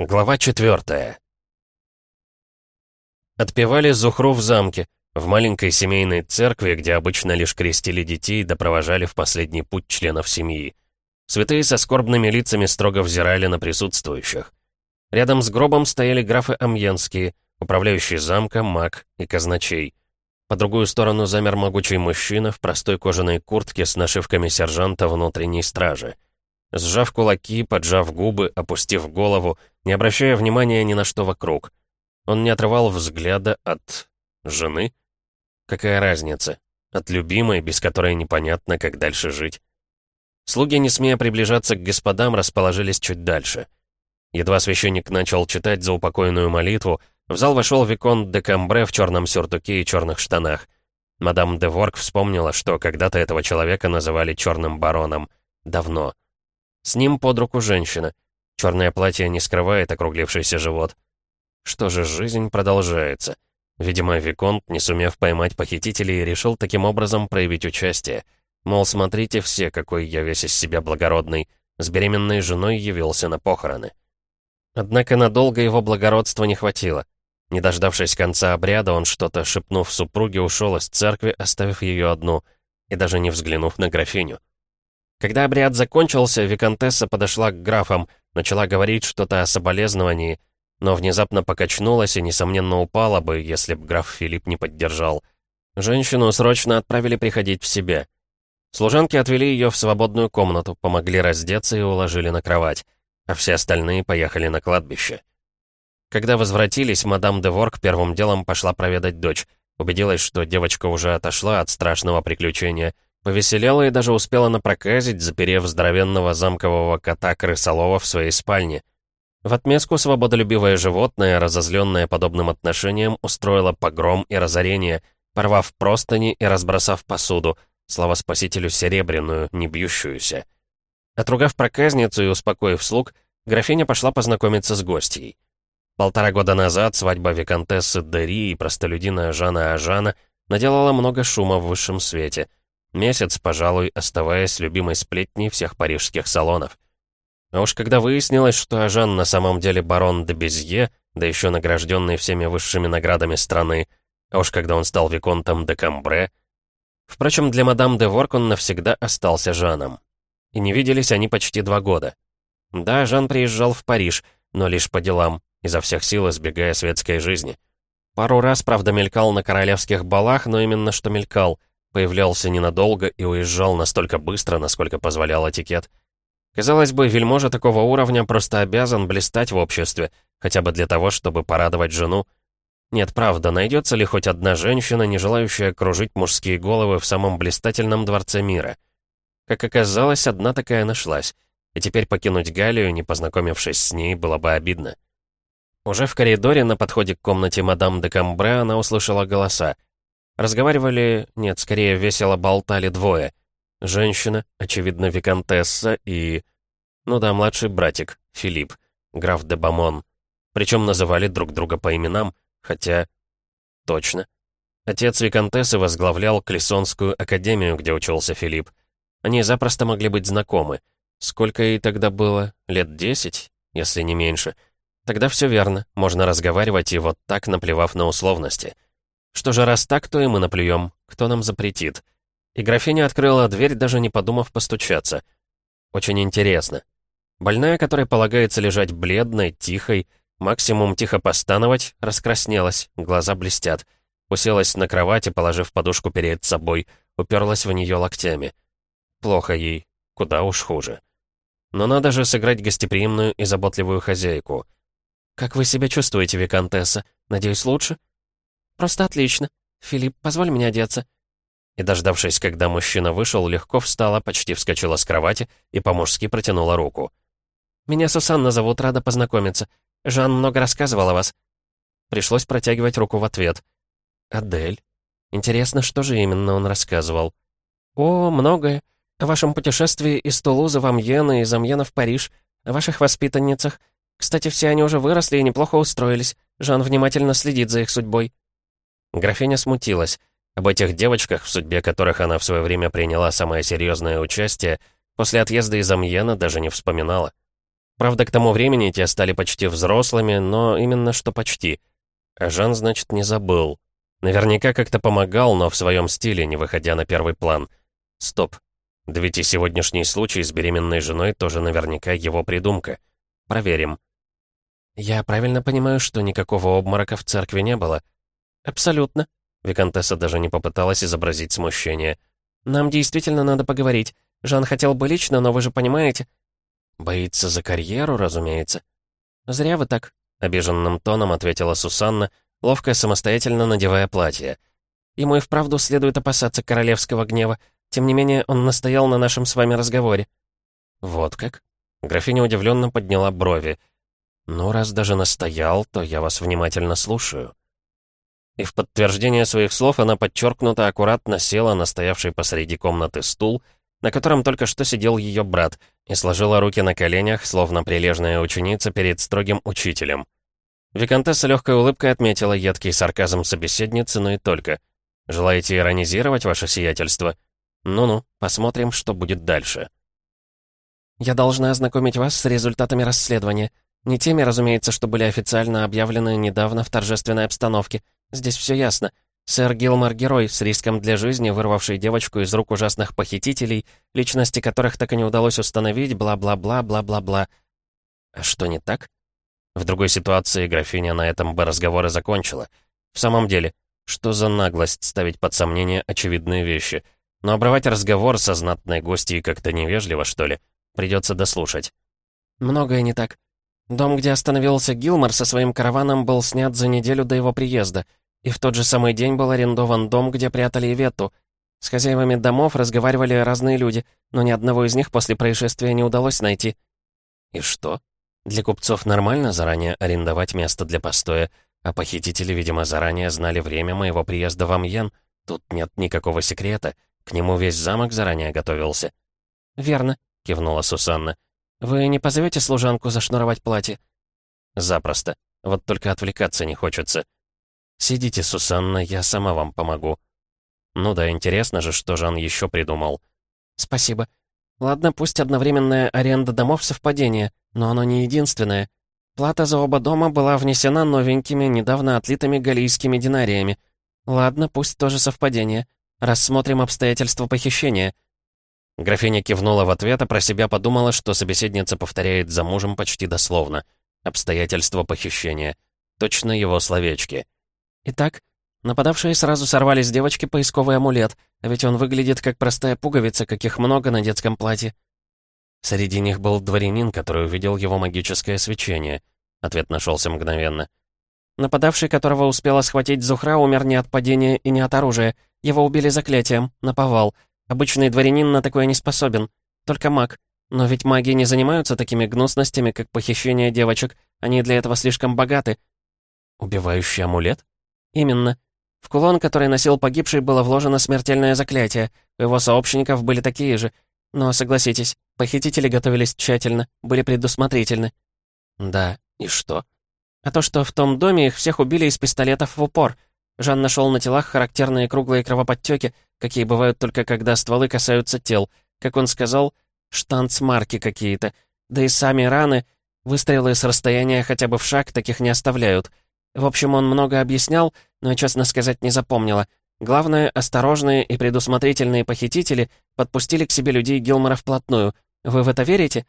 Глава четвертая. Отпевали Зухру в замке, в маленькой семейной церкви, где обычно лишь крестили детей да провожали в последний путь членов семьи. Святые со скорбными лицами строго взирали на присутствующих. Рядом с гробом стояли графы Амьенские, управляющий замком, маг и казначей. По другую сторону замер могучий мужчина в простой кожаной куртке с нашивками сержанта внутренней стражи. Сжав кулаки, поджав губы, опустив голову, не обращая внимания ни на что вокруг. Он не отрывал взгляда от... жены? Какая разница? От любимой, без которой непонятно, как дальше жить. Слуги, не смея приближаться к господам, расположились чуть дальше. Едва священник начал читать заупокойную молитву, в зал вошел Виконт де Камбре в черном сюртуке и черных штанах. Мадам де Ворк вспомнила, что когда-то этого человека называли черным бароном. Давно. С ним под руку женщина. Черное платье не скрывает округлившийся живот. Что же, жизнь продолжается. Видимо, Виконт, не сумев поймать похитителей, решил таким образом проявить участие. Мол, смотрите все, какой я весь из себя благородный. С беременной женой явился на похороны. Однако надолго его благородства не хватило. Не дождавшись конца обряда, он что-то, шепнув супруге, ушел из церкви, оставив ее одну, и даже не взглянув на графиню. Когда обряд закончился, Викантесса подошла к графам, начала говорить что-то о соболезновании, но внезапно покачнулась и, несомненно, упала бы, если б граф Филипп не поддержал. Женщину срочно отправили приходить в себя. Служанки отвели ее в свободную комнату, помогли раздеться и уложили на кровать, а все остальные поехали на кладбище. Когда возвратились, мадам де Ворк первым делом пошла проведать дочь, убедилась, что девочка уже отошла от страшного приключения — Повеселела и даже успела напроказить, заперев здоровенного замкового кота-крысолова в своей спальне. В отместку свободолюбивое животное, разозленное подобным отношением, устроило погром и разорение, порвав простыни и разбросав посуду, слава спасителю серебряную, не бьющуюся. Отругав проказницу и успокоив слуг, графиня пошла познакомиться с гостьей. Полтора года назад свадьба виконтессы Дери и простолюдина Жана Ажана наделала много шума в высшем свете — Месяц, пожалуй, оставаясь любимой сплетней всех парижских салонов. А уж когда выяснилось, что Ажан на самом деле барон де Безье, да еще награжденный всеми высшими наградами страны, а уж когда он стал виконтом де Камбре... Впрочем, для мадам де Ворк он навсегда остался Жаном. И не виделись они почти два года. Да, Жан приезжал в Париж, но лишь по делам, изо всех сил избегая светской жизни. Пару раз, правда, мелькал на королевских балах, но именно что мелькал — появлялся ненадолго и уезжал настолько быстро, насколько позволял этикет. Казалось бы, вельможа такого уровня просто обязан блистать в обществе, хотя бы для того, чтобы порадовать жену. Нет, правда, найдется ли хоть одна женщина, не желающая кружить мужские головы в самом блистательном дворце мира? Как оказалось, одна такая нашлась, и теперь покинуть Галию, не познакомившись с ней, было бы обидно. Уже в коридоре на подходе к комнате мадам де Камбре она услышала голоса. Разговаривали, нет, скорее весело болтали двое. Женщина, очевидно, виконтесса и... Ну да, младший братик, Филипп, граф де Бамон. Причем называли друг друга по именам, хотя... Точно. Отец виконтессы возглавлял Клессонскую академию, где учился Филипп. Они запросто могли быть знакомы. Сколько ей тогда было? Лет десять, если не меньше. Тогда все верно, можно разговаривать и вот так, наплевав на условности. Что же, раз так, то и мы наплюем. Кто нам запретит? И графиня открыла дверь, даже не подумав постучаться. Очень интересно. Больная, которой полагается лежать бледной, тихой, максимум тихо постановать, раскраснелась, глаза блестят. Уселась на кровати, положив подушку перед собой, уперлась в нее локтями. Плохо ей, куда уж хуже. Но надо же сыграть гостеприимную и заботливую хозяйку. «Как вы себя чувствуете, Викантесса? Надеюсь, лучше?» «Просто отлично. Филипп, позволь мне одеться». И, дождавшись, когда мужчина вышел, легко встала, почти вскочила с кровати и по-мужски протянула руку. «Меня Сусанна зовут, рада познакомиться. Жан много рассказывал о вас». Пришлось протягивать руку в ответ. «Адель. Интересно, что же именно он рассказывал?» «О, многое. О вашем путешествии из Тулузы в Амьен и из Амьена в Париж, о ваших воспитанницах. Кстати, все они уже выросли и неплохо устроились. Жан внимательно следит за их судьбой». Графиня смутилась. Об этих девочках, в судьбе которых она в свое время приняла самое серьезное участие, после отъезда из Амьена даже не вспоминала. Правда, к тому времени те стали почти взрослыми, но именно что почти. А Жан, значит, не забыл. Наверняка как-то помогал, но в своем стиле, не выходя на первый план. Стоп. Да ведь и сегодняшний случай с беременной женой тоже наверняка его придумка. Проверим. «Я правильно понимаю, что никакого обморока в церкви не было?» «Абсолютно». Викантесса даже не попыталась изобразить смущение. «Нам действительно надо поговорить. Жан хотел бы лично, но вы же понимаете...» «Боится за карьеру, разумеется». «Зря вы так», — обиженным тоном ответила Сусанна, ловко самостоятельно надевая платье. «Ему и вправду следует опасаться королевского гнева. Тем не менее, он настоял на нашем с вами разговоре». «Вот как?» Графиня удивленно подняла брови. «Ну, раз даже настоял, то я вас внимательно слушаю». И в подтверждение своих слов она подчеркнуто аккуратно села на стоявший посреди комнаты стул, на котором только что сидел ее брат, и сложила руки на коленях, словно прилежная ученица перед строгим учителем. Викантесса легкой улыбкой отметила едкий сарказм собеседницы, но и только. «Желаете иронизировать ваше сиятельство? Ну-ну, посмотрим, что будет дальше». «Я должна ознакомить вас с результатами расследования», не теми, разумеется, что были официально объявлены недавно в торжественной обстановке. Здесь все ясно. Сэр Гилмор — герой, с риском для жизни, вырвавший девочку из рук ужасных похитителей, личности которых так и не удалось установить, бла-бла-бла, бла-бла-бла. А что не так? В другой ситуации графиня на этом бы разговор и закончила. В самом деле, что за наглость ставить под сомнение очевидные вещи? Но обрывать разговор со знатной гостьей как-то невежливо, что ли? Придется дослушать. Многое не так. Дом, где остановился Гилмор со своим караваном, был снят за неделю до его приезда, и в тот же самый день был арендован дом, где прятали Иветту. С хозяевами домов разговаривали разные люди, но ни одного из них после происшествия не удалось найти. И что? Для купцов нормально заранее арендовать место для постоя, а похитители, видимо, заранее знали время моего приезда в Амьен. Тут нет никакого секрета, к нему весь замок заранее готовился. «Верно», — кивнула Сусанна. «Вы не позовете служанку зашнуровать платье?» «Запросто. Вот только отвлекаться не хочется. Сидите, Сусанна, я сама вам помогу». «Ну да, интересно же, что же он еще придумал». «Спасибо. Ладно, пусть одновременная аренда домов совпадение, но оно не единственное. Плата за оба дома была внесена новенькими, недавно отлитыми галийскими динариями. Ладно, пусть тоже совпадение. Рассмотрим обстоятельства похищения. Графиня кивнула в ответ, а про себя подумала, что собеседница повторяет за мужем почти дословно. Обстоятельства похищения. Точно его словечки. Итак, нападавшие сразу сорвали с девочки поисковый амулет, а ведь он выглядит как простая пуговица, каких много на детском платье. Среди них был дворянин, который увидел его магическое свечение. Ответ нашелся мгновенно. Нападавший, которого успела схватить Зухра, умер не от падения и не от оружия. Его убили заклятием, наповал. Обычный дворянин на такое не способен. Только маг. Но ведь маги не занимаются такими гнусностями, как похищение девочек. Они для этого слишком богаты. Убивающий амулет? Именно. В кулон, который носил погибший, было вложено смертельное заклятие. У его сообщников были такие же. Но, согласитесь, похитители готовились тщательно, были предусмотрительны. Да, и что? А то, что в том доме их всех убили из пистолетов в упор. Жан нашел на телах характерные круглые кровоподтеки, какие бывают только когда стволы касаются тел. Как он сказал, штанцмарки какие-то. Да и сами раны, выстрелы с расстояния хотя бы в шаг, таких не оставляют. В общем, он много объяснял, но честно сказать, не запомнила. Главное, осторожные и предусмотрительные похитители подпустили к себе людей Гилмора вплотную. Вы в это верите?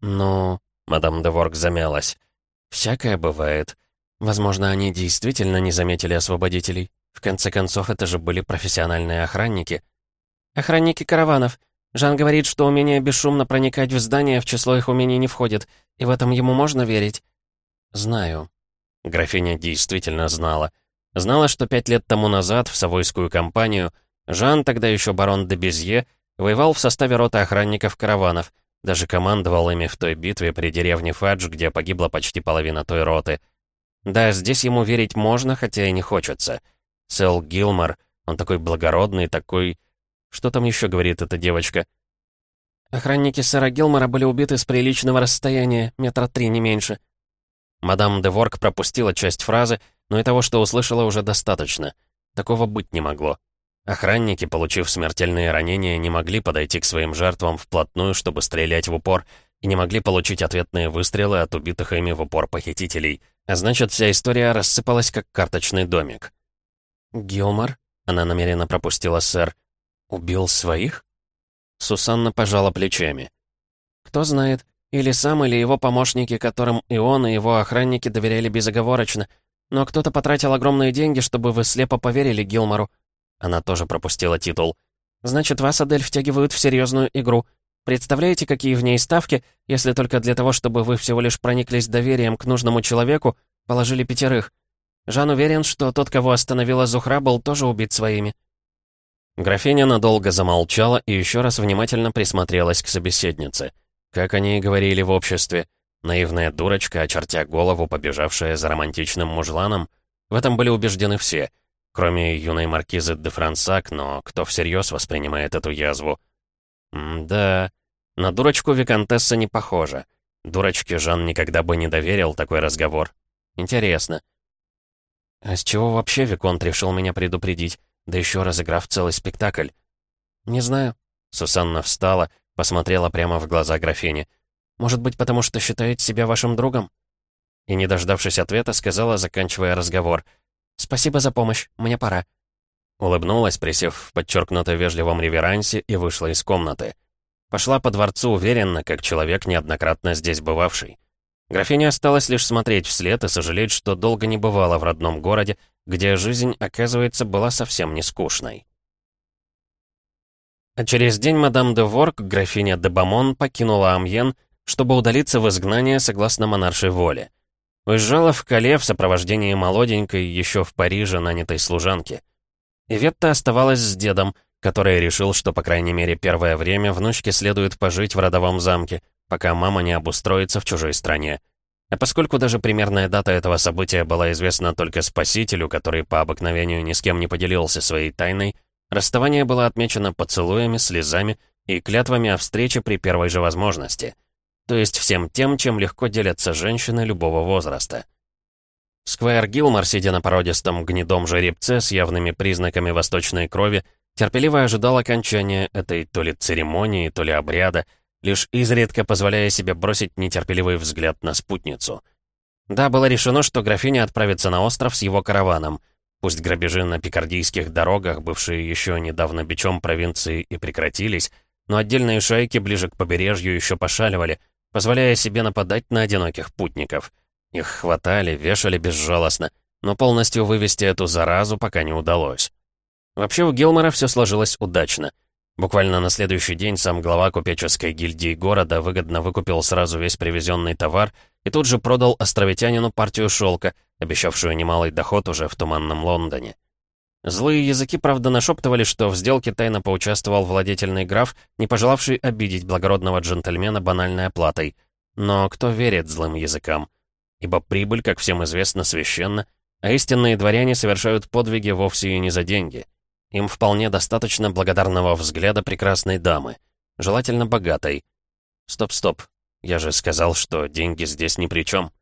Ну, мадам де Ворк замялась. Всякое бывает. Возможно, они действительно не заметили освободителей. В конце концов, это же были профессиональные охранники. Охранники караванов. Жан говорит, что умение бесшумно проникать в здание в число их умений не входит, и в этом ему можно верить? Знаю. Графиня действительно знала. Знала, что пять лет тому назад в Савойскую компанию Жан, тогда еще барон де Безье, воевал в составе роты охранников караванов, даже командовал ими в той битве при деревне Фадж, где погибла почти половина той роты. Да, здесь ему верить можно, хотя и не хочется. Сэл Гилмор, он такой благородный, такой... Что там еще говорит эта девочка? Охранники сэра Гилмора были убиты с приличного расстояния, метра три, не меньше. Мадам де Ворк пропустила часть фразы, но и того, что услышала, уже достаточно. Такого быть не могло. Охранники, получив смертельные ранения, не могли подойти к своим жертвам вплотную, чтобы стрелять в упор. и не могли получить ответные выстрелы от убитых ими в упор похитителей. А значит, вся история рассыпалась как карточный домик. «Гилмор?» — она намеренно пропустила сэр. «Убил своих?» Сусанна пожала плечами. «Кто знает, или сам, или его помощники, которым и он, и его охранники доверяли безоговорочно. Но кто-то потратил огромные деньги, чтобы вы слепо поверили Гилмору». Она тоже пропустила титул. «Значит, вас, Адель, втягивают в серьезную игру. Представляете, какие в ней ставки, если только для того, чтобы вы всего лишь прониклись доверием к нужному человеку, положили пятерых? Жан уверен, что тот, кого остановила Зухра, был тоже убит своими». Графиня надолго замолчала и еще раз внимательно присмотрелась к собеседнице. Как они и говорили в обществе, наивная дурочка, очертя голову, побежавшая за романтичным мужланом. В этом были убеждены все, кроме юной маркизы де Франсак, но кто всерьез воспринимает эту язву? М да, на дурочку Викантесса не похожа. Дурочке Жан никогда бы не доверил такой разговор. Интересно. А с чего вообще Виконт решил меня предупредить, да еще разыграв целый спектакль? Не знаю. Сусанна встала, Посмотрела прямо в глаза графини. «Может быть, потому что считает себя вашим другом?» И, не дождавшись ответа, сказала, заканчивая разговор. «Спасибо за помощь, мне пора». Улыбнулась, присев в подчеркнуто вежливом реверансе, и вышла из комнаты. Пошла по дворцу уверенно, как человек, неоднократно здесь бывавший. Графиня осталось лишь смотреть вслед и сожалеть, что долго не бывала в родном городе, где жизнь, оказывается, была совсем не скучной. А через день мадам де Ворк, графиня де Бамон, покинула Амьен, чтобы удалиться в изгнание согласно монаршей воле. Уезжала в Кале в сопровождении молоденькой, еще в Париже, нанятой служанки. Иветта оставалась с дедом, который решил, что, по крайней мере, первое время внучке следует пожить в родовом замке, пока мама не обустроится в чужой стране. А поскольку даже примерная дата этого события была известна только спасителю, который по обыкновению ни с кем не поделился своей тайной, Расставание было отмечено поцелуями, слезами и клятвами о встрече при первой же возможности. То есть всем тем, чем легко делятся женщины любого возраста. Сквайр Гилмор, сидя на породистом гнедом жеребце с явными признаками восточной крови, терпеливо ожидал окончания этой то ли церемонии, то ли обряда, лишь изредка позволяя себе бросить нетерпеливый взгляд на спутницу. Да, было решено, что графиня отправится на остров с его караваном, Пусть грабежи на пикардийских дорогах, бывшие еще недавно бичом провинции, и прекратились, но отдельные шайки ближе к побережью еще пошаливали, позволяя себе нападать на одиноких путников. Их хватали, вешали безжалостно, но полностью вывести эту заразу пока не удалось. Вообще у Гилмора все сложилось удачно. Буквально на следующий день сам глава купеческой гильдии города выгодно выкупил сразу весь привезенный товар и тут же продал островитянину партию шелка, обещавшую немалый доход уже в туманном Лондоне. Злые языки, правда, нашептывали, что в сделке тайно поучаствовал владетельный граф, не пожелавший обидеть благородного джентльмена банальной оплатой. Но кто верит злым языкам? Ибо прибыль, как всем известно, священна, а истинные дворяне совершают подвиги вовсе и не за деньги. Им вполне достаточно благодарного взгляда прекрасной дамы, желательно богатой. Стоп-стоп, я же сказал, что деньги здесь ни при чем.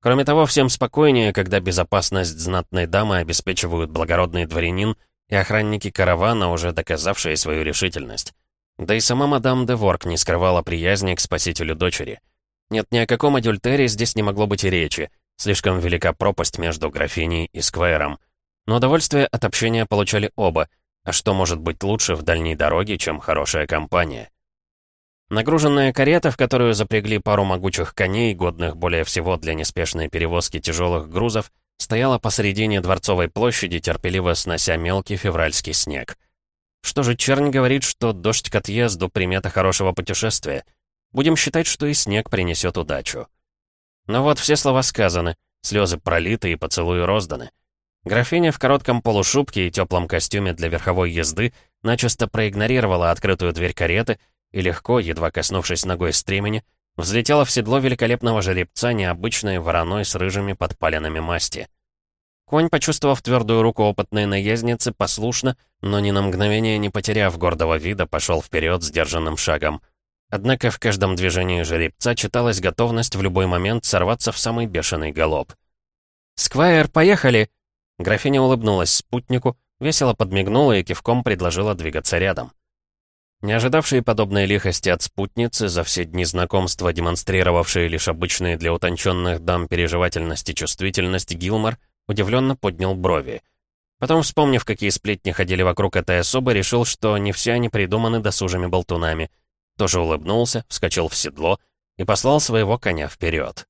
Кроме того, всем спокойнее, когда безопасность знатной дамы обеспечивают благородный дворянин и охранники каравана, уже доказавшие свою решительность. Да и сама мадам де Ворк не скрывала приязни к спасителю дочери. Нет, ни о каком адюльтере здесь не могло быть и речи. Слишком велика пропасть между графиней и сквером. Но удовольствие от общения получали оба. А что может быть лучше в дальней дороге, чем хорошая компания? Нагруженная карета, в которую запрягли пару могучих коней, годных более всего для неспешной перевозки тяжелых грузов, стояла посредине Дворцовой площади, терпеливо снося мелкий февральский снег. Что же, Чернь говорит, что дождь к отъезду — примета хорошего путешествия. Будем считать, что и снег принесет удачу. Но вот все слова сказаны, слезы пролиты и поцелуи розданы. Графиня в коротком полушубке и теплом костюме для верховой езды начисто проигнорировала открытую дверь кареты и легко, едва коснувшись ногой стремени, взлетела в седло великолепного жеребца необычной вороной с рыжими подпаленными масти. Конь, почувствовав твердую руку опытной наездницы, послушно, но ни на мгновение не потеряв гордого вида, пошел вперед сдержанным шагом. Однако в каждом движении жеребца читалась готовность в любой момент сорваться в самый бешеный галоп. «Сквайр, поехали!» Графиня улыбнулась спутнику, весело подмигнула и кивком предложила двигаться рядом. Не ожидавшие подобной лихости от спутницы, за все дни знакомства демонстрировавшие лишь обычные для утонченных дам переживательность и чувствительность, Гилмор удивленно поднял брови. Потом, вспомнив, какие сплетни ходили вокруг этой особы, решил, что не все они придуманы досужими болтунами. Тоже улыбнулся, вскочил в седло и послал своего коня вперед.